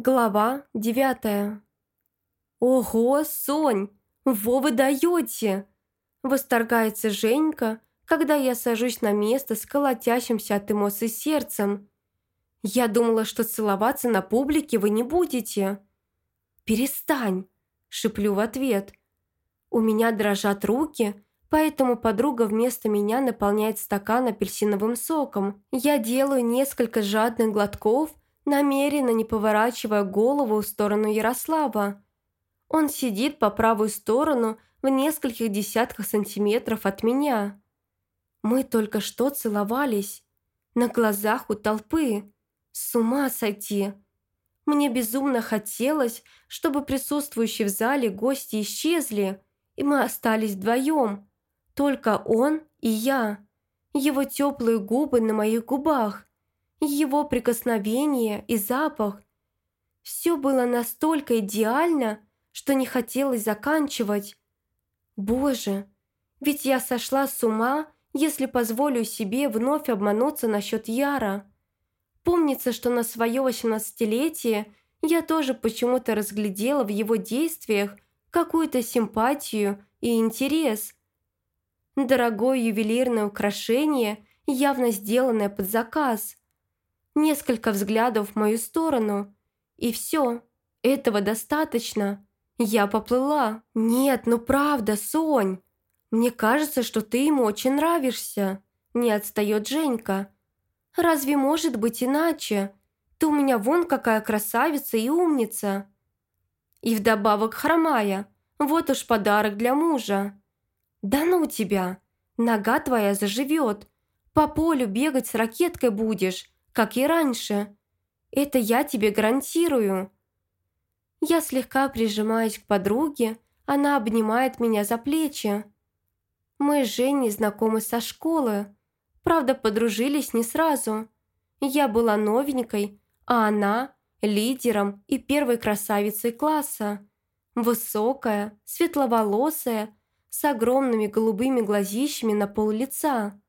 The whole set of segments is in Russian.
Глава девятая. «Ого, Сонь, во вы даете!» Восторгается Женька, когда я сажусь на место с колотящимся от эмоций сердцем. «Я думала, что целоваться на публике вы не будете». «Перестань!» – шиплю в ответ. У меня дрожат руки, поэтому подруга вместо меня наполняет стакан апельсиновым соком. Я делаю несколько жадных глотков – намеренно не поворачивая голову в сторону Ярослава. Он сидит по правую сторону в нескольких десятках сантиметров от меня. Мы только что целовались. На глазах у толпы. С ума сойти. Мне безумно хотелось, чтобы присутствующие в зале гости исчезли, и мы остались вдвоем. Только он и я. Его теплые губы на моих губах его прикосновение и запах. Все было настолько идеально, что не хотелось заканчивать. Боже, ведь я сошла с ума, если позволю себе вновь обмануться насчет Яра. Помнится, что на свое восемнадцатилетие я тоже почему-то разглядела в его действиях какую-то симпатию и интерес. Дорогое ювелирное украшение, явно сделанное под заказ несколько взглядов в мою сторону. И все, этого достаточно. Я поплыла. Нет, ну правда, Сонь. Мне кажется, что ты ему очень нравишься. Не отстает Женька. Разве может быть иначе? Ты у меня вон какая красавица и умница. И вдобавок хромая. Вот уж подарок для мужа. Да ну тебя. Нога твоя заживет. По полю бегать с ракеткой будешь как и раньше. Это я тебе гарантирую». Я слегка прижимаюсь к подруге, она обнимает меня за плечи. Мы с Женей знакомы со школы. Правда, подружились не сразу. Я была новенькой, а она – лидером и первой красавицей класса. Высокая, светловолосая, с огромными голубыми глазищами на пол лица.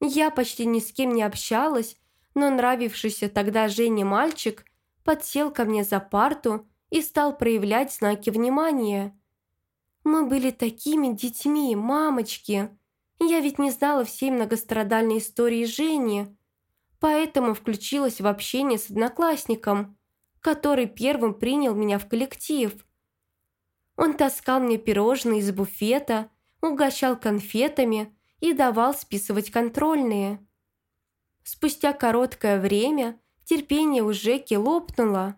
Я почти ни с кем не общалась но нравившийся тогда Жене мальчик подсел ко мне за парту и стал проявлять знаки внимания. Мы были такими детьми, мамочки. Я ведь не знала всей многострадальной истории Жени, поэтому включилась в общение с одноклассником, который первым принял меня в коллектив. Он таскал мне пирожные из буфета, угощал конфетами и давал списывать контрольные. Спустя короткое время терпение у Жеки лопнуло.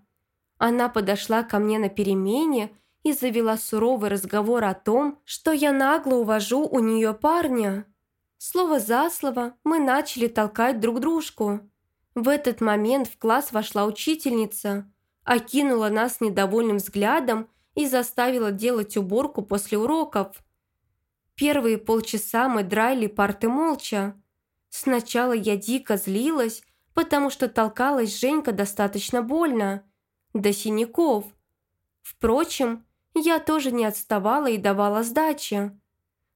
Она подошла ко мне на перемене и завела суровый разговор о том, что я нагло увожу у нее парня. Слово за слово мы начали толкать друг дружку. В этот момент в класс вошла учительница, окинула нас недовольным взглядом и заставила делать уборку после уроков. Первые полчаса мы драйли парты молча, Сначала я дико злилась, потому что толкалась Женька достаточно больно, до синяков. Впрочем, я тоже не отставала и давала сдачи.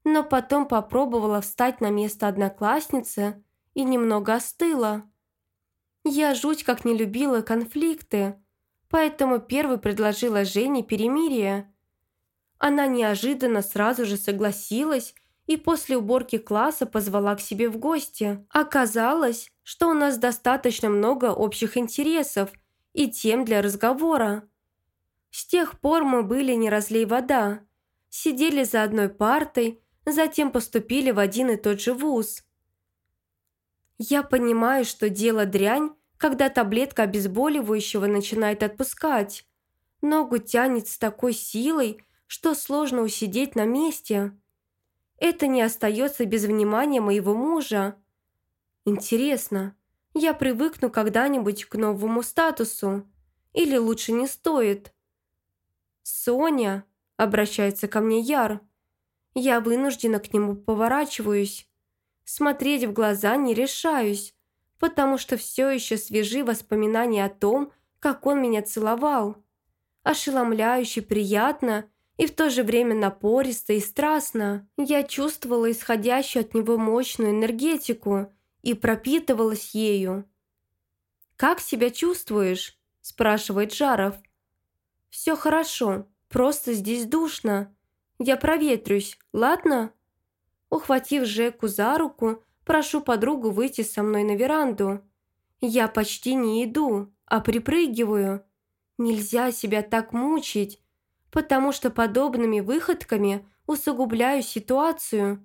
Но потом попробовала встать на место одноклассницы и немного остыла. Я жуть как не любила конфликты, поэтому первой предложила Жене перемирие. Она неожиданно сразу же согласилась и после уборки класса позвала к себе в гости. Оказалось, что у нас достаточно много общих интересов и тем для разговора. С тех пор мы были не разлей вода, сидели за одной партой, затем поступили в один и тот же вуз. Я понимаю, что дело дрянь, когда таблетка обезболивающего начинает отпускать. Ногу тянет с такой силой, что сложно усидеть на месте – это не остается без внимания моего мужа. Интересно, я привыкну когда-нибудь к новому статусу? Или лучше не стоит? «Соня», — обращается ко мне Яр, я вынуждена к нему поворачиваюсь. Смотреть в глаза не решаюсь, потому что все еще свежи воспоминания о том, как он меня целовал. Ошеломляюще приятно и в то же время напористо и страстно. Я чувствовала исходящую от него мощную энергетику и пропитывалась ею. «Как себя чувствуешь?» – спрашивает Жаров. «Все хорошо, просто здесь душно. Я проветрюсь, ладно?» Ухватив Жеку за руку, прошу подругу выйти со мной на веранду. Я почти не иду, а припрыгиваю. Нельзя себя так мучить, потому что подобными выходками усугубляю ситуацию.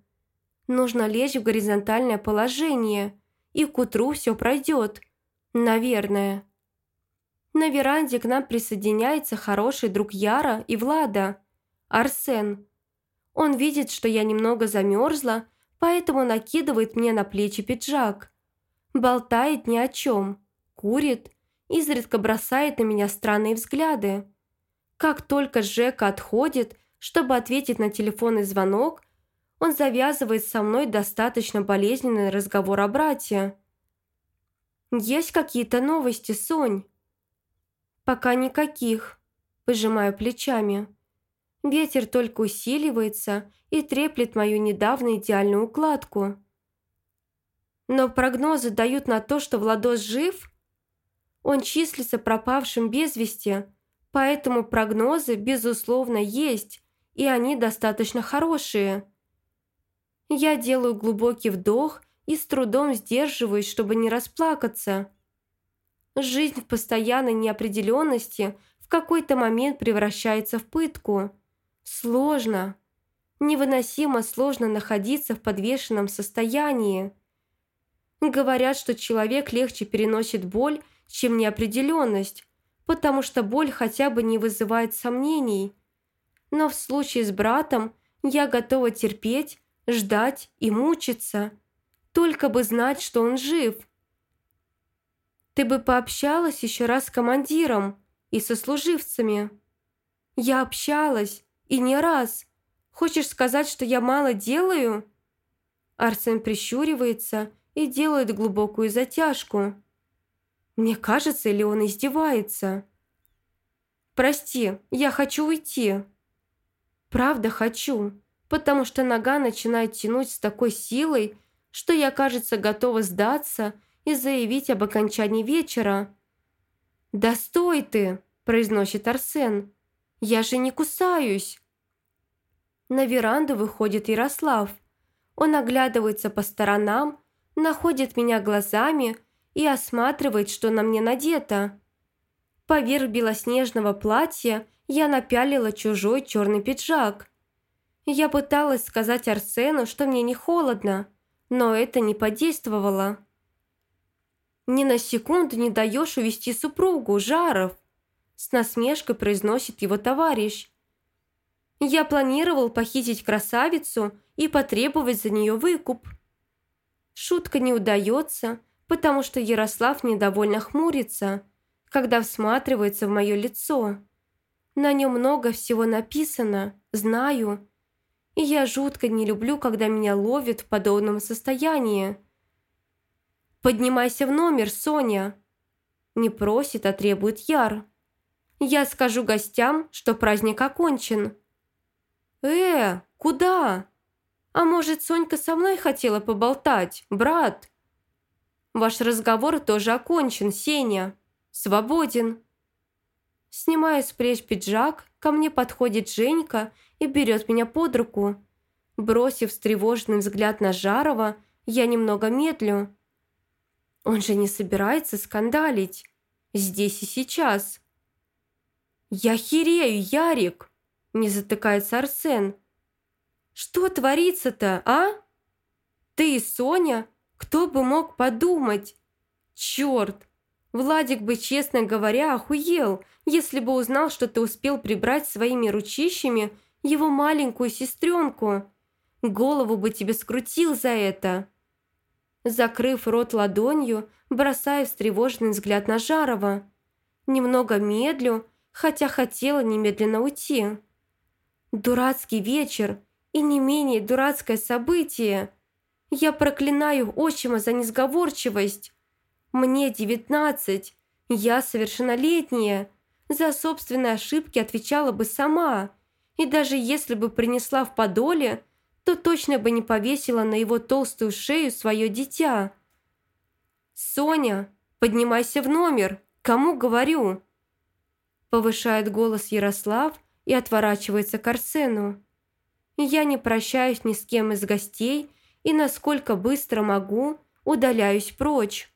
Нужно лечь в горизонтальное положение, и к утру все пройдет. Наверное. На веранде к нам присоединяется хороший друг Яра и Влада, Арсен. Он видит, что я немного замерзла, поэтому накидывает мне на плечи пиджак. Болтает ни о чем, курит, изредка бросает на меня странные взгляды. Как только Жека отходит, чтобы ответить на телефонный звонок, он завязывает со мной достаточно болезненный разговор о брате. «Есть какие-то новости, Сонь?» «Пока никаких», – пожимаю плечами. Ветер только усиливается и треплет мою недавно идеальную укладку. Но прогнозы дают на то, что Владос жив. Он числится пропавшим без вести, поэтому прогнозы, безусловно, есть, и они достаточно хорошие. Я делаю глубокий вдох и с трудом сдерживаюсь, чтобы не расплакаться. Жизнь в постоянной неопределенности в какой-то момент превращается в пытку. Сложно. Невыносимо сложно находиться в подвешенном состоянии. Говорят, что человек легче переносит боль, чем неопределенность, потому что боль хотя бы не вызывает сомнений. Но в случае с братом я готова терпеть, ждать и мучиться, только бы знать, что он жив. Ты бы пообщалась еще раз с командиром и со служивцами. Я общалась, и не раз. Хочешь сказать, что я мало делаю?» Арсен прищуривается и делает глубокую затяжку. Мне кажется, или он издевается. «Прости, я хочу уйти». «Правда хочу, потому что нога начинает тянуть с такой силой, что я, кажется, готова сдаться и заявить об окончании вечера. «Да стой ты!» – произносит Арсен. «Я же не кусаюсь!» На веранду выходит Ярослав. Он оглядывается по сторонам, находит меня глазами и осматривает, что на мне надето. Поверх белоснежного платья я напялила чужой черный пиджак. Я пыталась сказать Арсену, что мне не холодно, но это не подействовало. «Ни на секунду не даешь увести супругу, Жаров!» С насмешкой произносит его товарищ. «Я планировал похитить красавицу и потребовать за нее выкуп». Шутка не удается, потому что Ярослав недовольно хмурится, когда всматривается в мое лицо. На нем много всего написано, знаю, и я жутко не люблю, когда меня ловят в подобном состоянии. «Поднимайся в номер, Соня!» Не просит, а требует Яр. «Я скажу гостям, что праздник окончен». «Э, куда?» «А может, Сонька со мной хотела поболтать, брат?» «Ваш разговор тоже окончен, Сеня. Свободен». Снимаю с плеч пиджак, ко мне подходит Женька и берет меня под руку. Бросив встревоженный взгляд на Жарова, я немного медлю. Он же не собирается скандалить. Здесь и сейчас. «Я херею, Ярик!» – не затыкается Арсен. «Что творится-то, а? Ты и Соня? Кто бы мог подумать? Черт! Владик бы, честно говоря, охуел, если бы узнал, что ты успел прибрать своими ручищами его маленькую сестренку. Голову бы тебе скрутил за это. Закрыв рот ладонью, бросая встревоженный взгляд на Жарова. Немного медлю, хотя хотела немедленно уйти. Дурацкий вечер и не менее дурацкое событие. Я проклинаю отчима за несговорчивость. Мне девятнадцать, я совершеннолетняя. За собственные ошибки отвечала бы сама. И даже если бы принесла в подоле, то точно бы не повесила на его толстую шею свое дитя. «Соня, поднимайся в номер, кому говорю?» Повышает голос Ярослав и отворачивается к Арсену. Я не прощаюсь ни с кем из гостей и, насколько быстро могу, удаляюсь прочь.